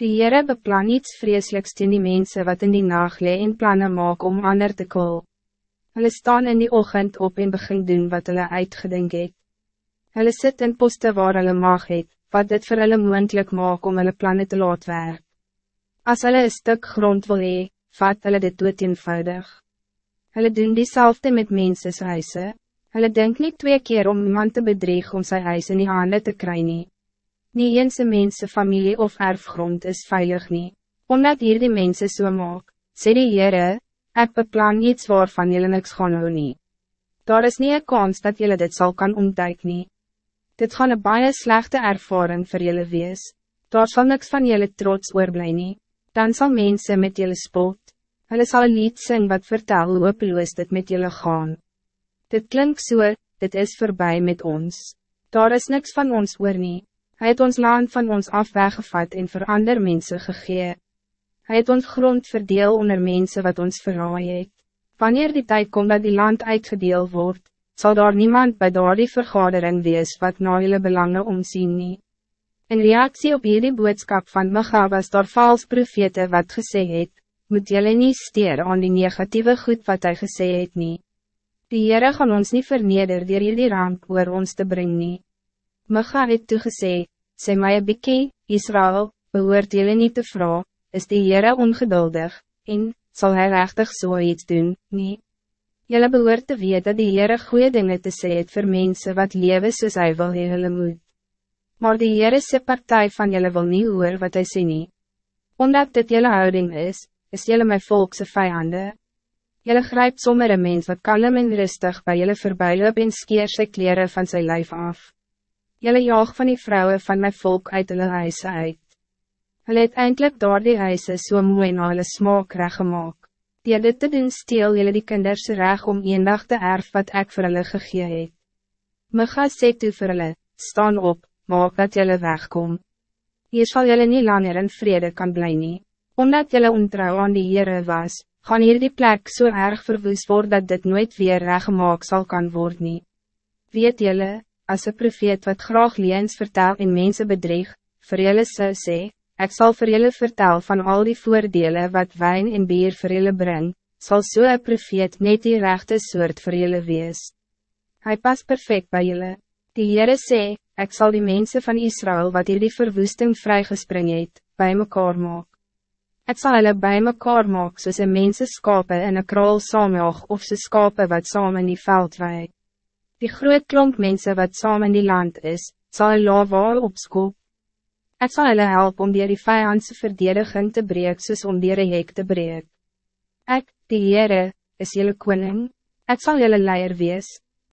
Die Heere beplan iets vreselijks teen die mensen wat in die nacht lee en plannen maak om ander te kool. Hulle staan in die ochtend op en begin doen wat hulle uitgedink het. Hulle sit in poste waar hulle mag het, wat dit vir hulle moendlik maak om hulle plannen te laat werk. As hulle een stuk grond wil hee, vat hulle dit dood eenvoudig. Hulle doen diezelfde met mense huise. Hulle denk niet twee keer om iemand te bedreig om zijn huis in die handen te krijgen. Nie, nie eense mense familie of erfgrond is veilig nie. Omdat hier die mense so maak, sê die Heere, ek beplan iets waarvan jullie niks gaan hou nie. Daar is niet een kans dat jullie dit zal kan ontdek nie. Dit gaan een baie slechte ervaring voor jullie wees. Daar zal niks van jullie trots oorblij nie. Dan zal mensen met jullie spot. Hulle sal een lied sing wat vertel hoe hopeloos dit met jullie gaan. Dit klinkt so, dit is voorbij met ons. Daar is niks van ons oor nie. Hy het ons land van ons af weggevat en voor ander mensen gegee. Hij het ons grond verdeel onder mensen wat ons verraai het. Wanneer die tijd komt dat die land uitgedeel wordt, zal daar niemand bij daar die vergadering wees wat na julle belangen omzien nie. In reactie op hierdie boodskap van Micha was daar vals profete wat gesê het, moet jullie niet steer aan die negatieve goed wat hij gesê het nie. Die Heere gaan ons niet verneder dier hierdie ramp oor ons te brengen. Micha het toegesê, sê my een bikkie, Israël, behoort jullie niet te vragen is die Heere ongeduldig, en, zal hij rechtig so doen, nie? Jylle behoort te weet dat die Heere goede dingen te sê het vir mense wat lewe soos hy wil hee hulle moet. Maar die Heere se partij van jylle wil niet hoor wat hij sê nie. Omdat dit jylle houding is, is jylle my volkse vijanden. Jylle grijp sommer een mens wat kalm en rustig bij jylle voorbij en skeer sy kleren van zijn lijf af. Jylle jaag van die vrouwen van mijn volk uit hulle huise uit. Hulle het eindelijk door die huise so mooi na hulle smaak reggemaak. Die dit te doen steel julle die kinders reg om een dag te erf wat ek vir hulle gegee het. Micha sê toe vir hulle, staan op, maak dat julle wegkom. Hier sal julle nie langer in vrede kan bly nie. Omdat julle ontrouw aan die Heere was, gaan hier die plek so erg verwoes word dat dit nooit weer reggemaak zal kan worden. nie. Weet julle, as een profeet wat graag leens vertel en mense bedreig, vir julle sou sê, Ik zal voor jullie vertellen van al die voordelen wat wijn en bier voor jullie brengt, zal zo so een profeet net die rechte soort voor jullie wees. Hij past perfect bij jullie. Die Heere sê, ik zal die mensen van Israël wat hier die verwoesting vrygespring het, bij mekaar maak. Ik zal hulle bij mekaar maak soos een mense skape in een kraal saamjaag of ze skape wat saam in die veld wei. Die groot klomp mensen wat saam in die land is, zal een lawaal opskoop. Ik zal hulle help om die die vijandse verdediging te breek soos om die hek te breek. Ik, die Heere, is jullie koning, ik zal jullie leier wees.